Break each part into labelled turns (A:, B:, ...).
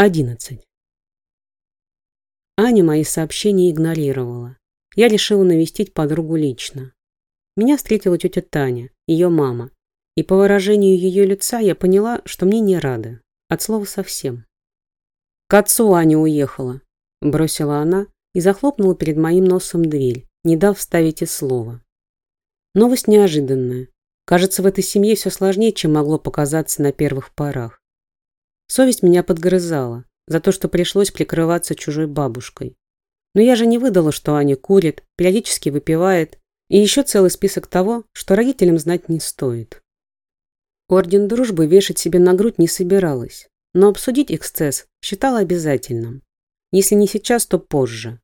A: 11. Аня мои сообщения игнорировала. Я решила навестить подругу лично. Меня встретила тетя Таня, ее мама, и по выражению ее лица я поняла, что мне не рады. От слова совсем. «К отцу Аня уехала», – бросила она и захлопнула перед моим носом дверь, не дав вставить и слова. Новость неожиданная. Кажется, в этой семье все сложнее, чем могло показаться на первых порах. Совесть меня подгрызала за то, что пришлось прикрываться чужой бабушкой. Но я же не выдала, что Аня курит, периодически выпивает, и еще целый список того, что родителям знать не стоит. Орден дружбы вешать себе на грудь не собиралась, но обсудить эксцесс считала обязательным. Если не сейчас, то позже.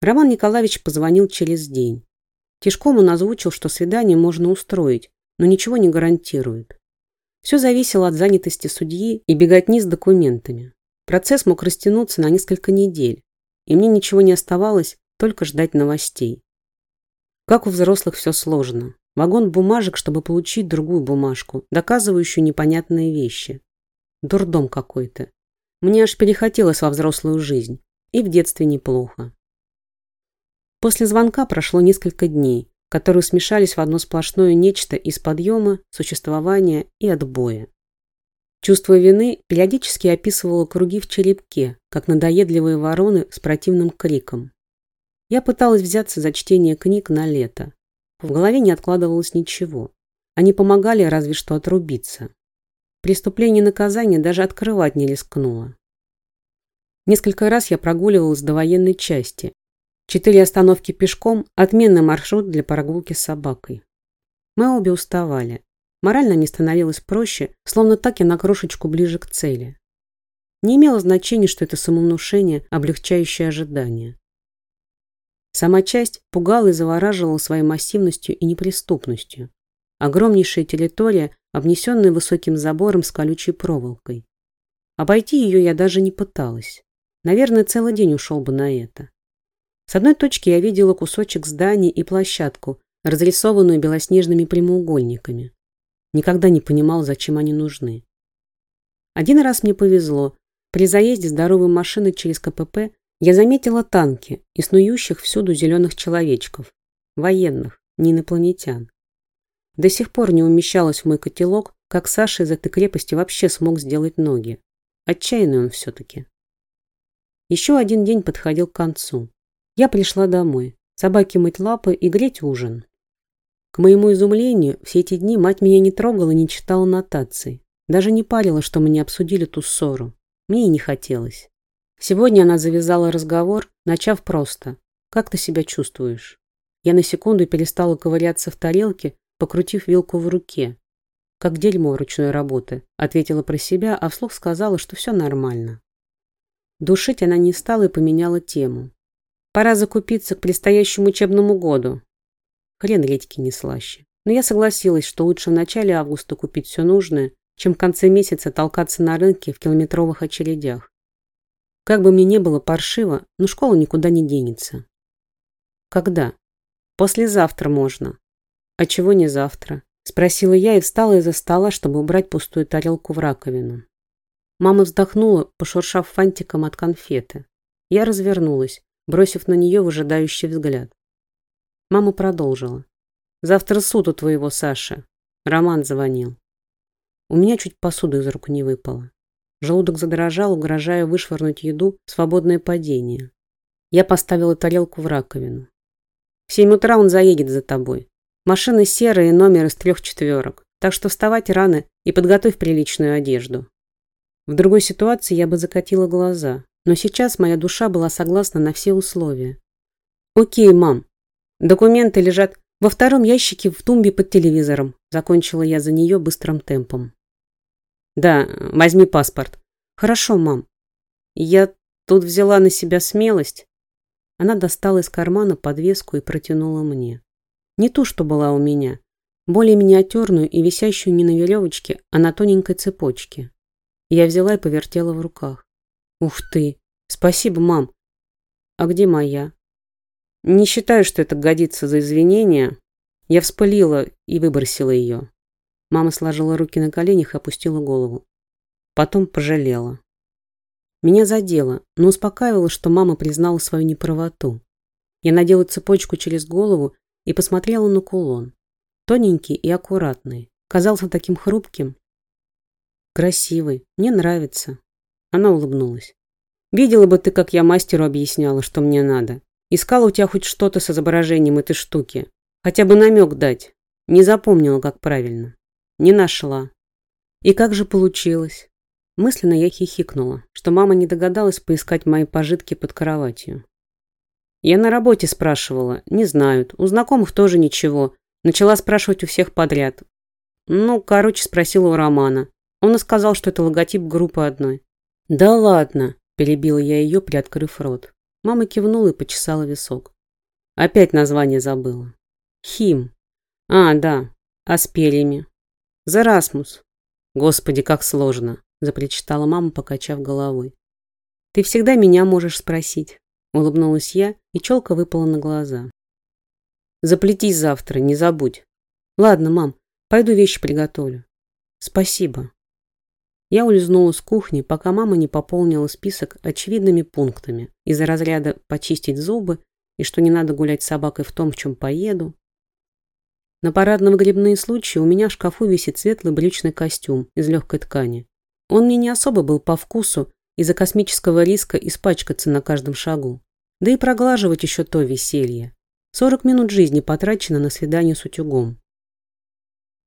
A: Роман Николаевич позвонил через день. Тишком он озвучил, что свидание можно устроить, но ничего не гарантирует. Все зависело от занятости судьи и беготни с документами. Процесс мог растянуться на несколько недель, и мне ничего не оставалось, только ждать новостей. Как у взрослых все сложно. Вагон бумажек, чтобы получить другую бумажку, доказывающую непонятные вещи. Дурдом какой-то. Мне аж перехотелось во взрослую жизнь. И в детстве неплохо. После звонка прошло несколько дней, которые смешались в одно сплошное нечто из подъема, существования и отбоя. Чувство вины периодически описывало круги в черепке, как надоедливые вороны с противным криком. Я пыталась взяться за чтение книг на лето. В голове не откладывалось ничего. Они помогали разве что отрубиться. Преступление и наказание даже открывать не рискнула. Несколько раз я прогуливалась до военной части, Четыре остановки пешком – отменный маршрут для прогулки с собакой. Мы обе уставали. Морально не становилось проще, словно так я на крошечку ближе к цели. Не имело значения, что это самовнушение, облегчающее ожидания. Сама часть пугала и завораживала своей массивностью и неприступностью. Огромнейшая территория, обнесенная высоким забором с колючей проволокой. Обойти ее я даже не пыталась. Наверное, целый день ушел бы на это. С одной точки я видела кусочек здания и площадку, разрисованную белоснежными прямоугольниками. Никогда не понимал, зачем они нужны. Один раз мне повезло. При заезде здоровой машины через КПП я заметила танки и снующих всюду зеленых человечков. Военных, не инопланетян. До сих пор не умещалась в мой котелок, как Саша из этой крепости вообще смог сделать ноги. Отчаянный он все-таки. Еще один день подходил к концу. Я пришла домой. Собаке мыть лапы и греть ужин. К моему изумлению, все эти дни мать меня не трогала, не читала нотаций. Даже не парила, что мы не обсудили ту ссору. Мне и не хотелось. Сегодня она завязала разговор, начав просто. «Как ты себя чувствуешь?» Я на секунду перестала ковыряться в тарелке, покрутив вилку в руке. «Как дерьмо ручной работы», — ответила про себя, а вслух сказала, что все нормально. Душить она не стала и поменяла тему. Пора закупиться к предстоящему учебному году. Хрен редьки не слаще. Но я согласилась, что лучше в начале августа купить все нужное, чем в конце месяца толкаться на рынке в километровых очередях. Как бы мне не было паршиво, но школа никуда не денется. Когда? Послезавтра можно. А чего не завтра? Спросила я и встала из-за стола, чтобы убрать пустую тарелку в раковину. Мама вздохнула, пошуршав фантиком от конфеты. Я развернулась бросив на нее выжидающий взгляд. Мама продолжила. «Завтра суд у твоего Саши. Роман звонил. У меня чуть посуда из рук не выпала. Желудок задрожал, угрожая вышвырнуть еду в свободное падение. Я поставила тарелку в раковину. В семь утра он заедет за тобой. Машина серая и номер из трех четверок. Так что вставать рано и подготовь приличную одежду. В другой ситуации я бы закатила глаза, но сейчас моя душа была согласна на все условия. «Окей, мам. Документы лежат во втором ящике в тумбе под телевизором», закончила я за нее быстрым темпом. «Да, возьми паспорт». «Хорошо, мам. Я тут взяла на себя смелость». Она достала из кармана подвеску и протянула мне. Не ту, что была у меня, более миниатюрную и висящую не на веревочке, а на тоненькой цепочке. Я взяла и повертела в руках. Ух ты! Спасибо, мам. А где моя? Не считаю, что это годится за извинения. Я вспылила и выбросила ее. Мама сложила руки на коленях и опустила голову. Потом пожалела. Меня задело, но успокаивало, что мама признала свою неправоту. Я надела цепочку через голову и посмотрела на кулон. Тоненький и аккуратный. Казался таким хрупким. Красивый. Мне нравится. Она улыбнулась. Видела бы ты, как я мастеру объясняла, что мне надо. Искала у тебя хоть что-то с изображением этой штуки. Хотя бы намек дать. Не запомнила, как правильно. Не нашла. И как же получилось? Мысленно я хихикнула, что мама не догадалась поискать мои пожитки под кроватью. Я на работе спрашивала, не знают, у знакомых тоже ничего. Начала спрашивать у всех подряд. Ну, короче, спросила у Романа. Он и сказал, что это логотип группы одной. Да ладно, перебила я ее, приоткрыв рот. Мама кивнула и почесала висок. Опять название забыла. Хим. А, да. А с перьями? Зарасмус. Господи, как сложно запричитала мама, покачав головой. «Ты всегда меня можешь спросить», — улыбнулась я, и челка выпала на глаза. «Заплетись завтра, не забудь». «Ладно, мам, пойду вещи приготовлю». «Спасибо». Я улизнула с кухни, пока мама не пополнила список очевидными пунктами из-за разряда «почистить зубы» и что не надо гулять с собакой в том, в чем поеду. На парадно-выгребные случаи у меня в шкафу висит светлый брючный костюм из легкой ткани. Он мне не особо был по вкусу из-за космического риска испачкаться на каждом шагу. Да и проглаживать еще то веселье. Сорок минут жизни потрачено на свидание с утюгом.